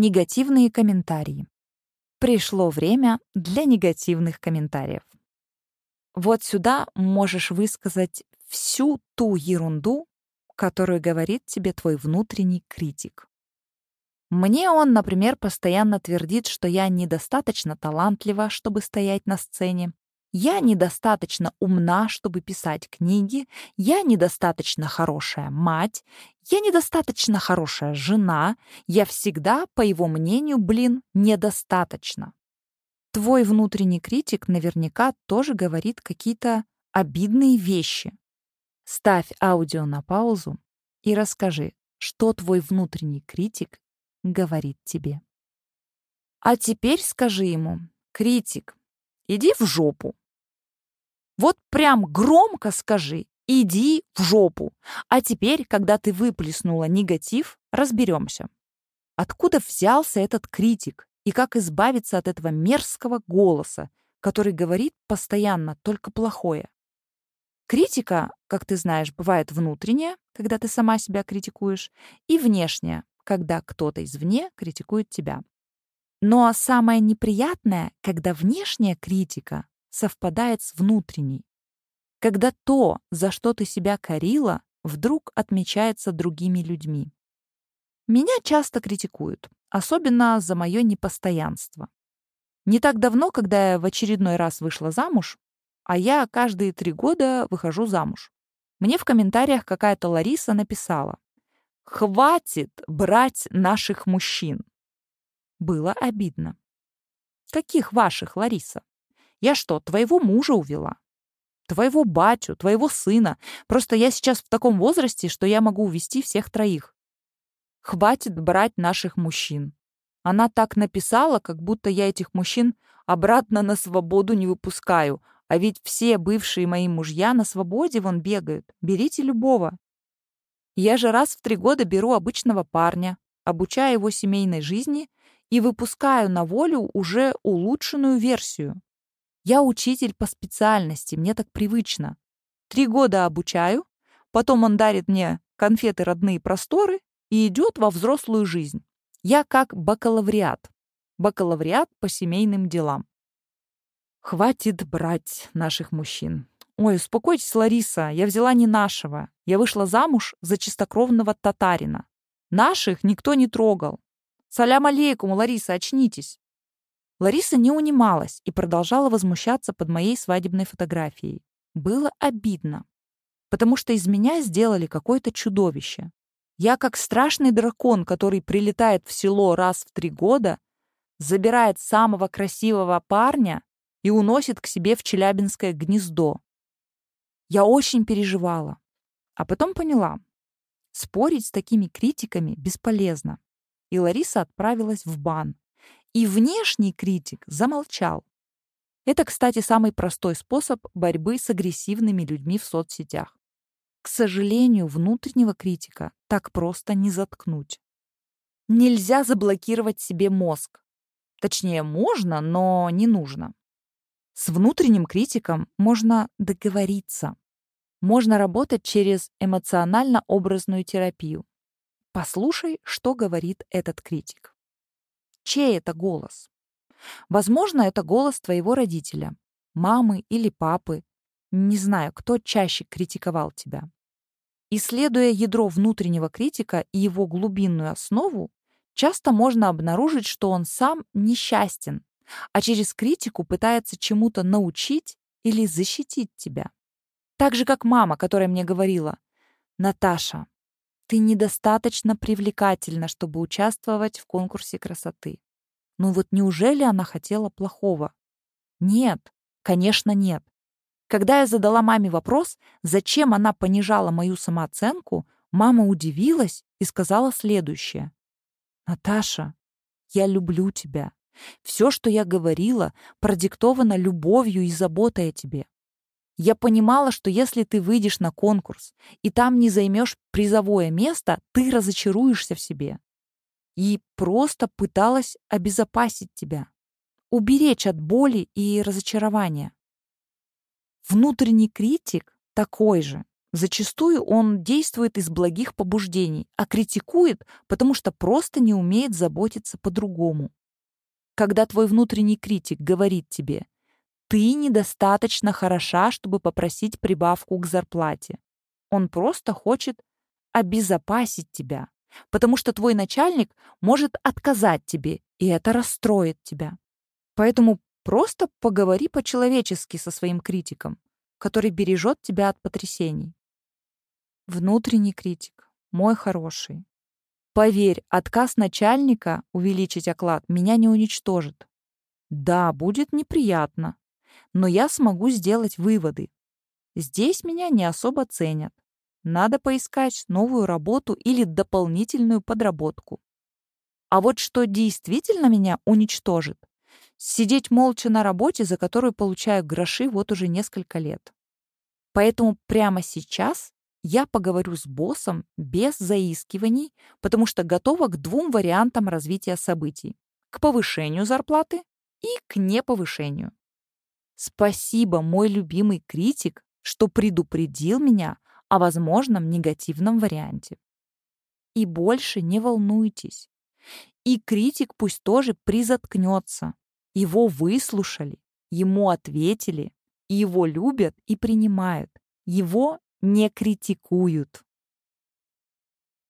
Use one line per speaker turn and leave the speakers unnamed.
Негативные комментарии. Пришло время для негативных комментариев. Вот сюда можешь высказать всю ту ерунду, которую говорит тебе твой внутренний критик. Мне он, например, постоянно твердит, что я недостаточно талантлива, чтобы стоять на сцене, я недостаточно умна, чтобы писать книги, я недостаточно хорошая мать, я недостаточно хорошая жена, я всегда, по его мнению, блин, недостаточно. Твой внутренний критик наверняка тоже говорит какие-то обидные вещи. Ставь аудио на паузу и расскажи, что твой внутренний критик говорит тебе. А теперь скажи ему, критик, иди в жопу. Вот прям громко скажи «иди в жопу». А теперь, когда ты выплеснула негатив, разберемся. Откуда взялся этот критик и как избавиться от этого мерзкого голоса, который говорит постоянно только плохое? Критика, как ты знаешь, бывает внутренняя, когда ты сама себя критикуешь, и внешняя, когда кто-то извне критикует тебя. Но самое неприятное, когда внешняя критика совпадает с внутренней. Когда то, за что ты себя корила, вдруг отмечается другими людьми. Меня часто критикуют, особенно за мое непостоянство. Не так давно, когда я в очередной раз вышла замуж, а я каждые три года выхожу замуж, мне в комментариях какая-то Лариса написала «Хватит брать наших мужчин». Было обидно. «Каких ваших, Лариса?» Я что, твоего мужа увела? Твоего батю, твоего сына. Просто я сейчас в таком возрасте, что я могу увести всех троих. Хватит брать наших мужчин. Она так написала, как будто я этих мужчин обратно на свободу не выпускаю. А ведь все бывшие мои мужья на свободе вон бегают. Берите любого. Я же раз в три года беру обычного парня, обучаю его семейной жизни и выпускаю на волю уже улучшенную версию. Я учитель по специальности, мне так привычно. Три года обучаю, потом он дарит мне конфеты родные просторы и идет во взрослую жизнь. Я как бакалавриат. Бакалавриат по семейным делам. Хватит брать наших мужчин. Ой, успокойтесь, Лариса, я взяла не нашего. Я вышла замуж за чистокровного татарина. Наших никто не трогал. Салям алейкум, Лариса, очнитесь. Лариса не унималась и продолжала возмущаться под моей свадебной фотографией. Было обидно, потому что из меня сделали какое-то чудовище. Я как страшный дракон, который прилетает в село раз в три года, забирает самого красивого парня и уносит к себе в Челябинское гнездо. Я очень переживала, а потом поняла, спорить с такими критиками бесполезно. И Лариса отправилась в бан, и внешний критик замолчал. Это, кстати, самый простой способ борьбы с агрессивными людьми в соцсетях. К сожалению, внутреннего критика так просто не заткнуть. Нельзя заблокировать себе мозг. Точнее, можно, но не нужно. С внутренним критиком можно договориться. Можно работать через эмоционально-образную терапию. Послушай, что говорит этот критик. Чей это голос? Возможно, это голос твоего родителя, мамы или папы. Не знаю, кто чаще критиковал тебя. Исследуя ядро внутреннего критика и его глубинную основу, часто можно обнаружить, что он сам несчастен, а через критику пытается чему-то научить или защитить тебя. Так же, как мама, которая мне говорила, «Наташа, ты недостаточно привлекательна, чтобы участвовать в конкурсе красоты. Ну вот неужели она хотела плохого? Нет, конечно, нет. Когда я задала маме вопрос, зачем она понижала мою самооценку, мама удивилась и сказала следующее. «Наташа, я люблю тебя. Все, что я говорила, продиктовано любовью и заботой о тебе. Я понимала, что если ты выйдешь на конкурс и там не займешь призовое место, ты разочаруешься в себе. И просто пыталась обезопасить тебя, уберечь от боли и разочарования. Внутренний критик такой же, Зачастую он действует из благих побуждений, а критикует, потому что просто не умеет заботиться по-другому. Когда твой внутренний критик говорит тебе «ты недостаточно хороша, чтобы попросить прибавку к зарплате», он просто хочет обезопасить тебя, потому что твой начальник может отказать тебе, и это расстроит тебя. Поэтому просто поговори по-человечески со своим критиком, который бережет тебя от потрясений. Внутренний критик, мой хороший. Поверь, отказ начальника увеличить оклад меня не уничтожит. Да, будет неприятно, но я смогу сделать выводы. Здесь меня не особо ценят. Надо поискать новую работу или дополнительную подработку. А вот что действительно меня уничтожит, сидеть молча на работе, за которую получаю гроши вот уже несколько лет. Поэтому прямо сейчас я поговорю с боссом без заискиваний, потому что готова к двум вариантам развития событий. К повышению зарплаты и к неповышению. Спасибо, мой любимый критик, что предупредил меня о возможном негативном варианте. И больше не волнуйтесь. И критик пусть тоже призаткнется. Его выслушали, ему ответили, его любят и принимают. Его не критикуют.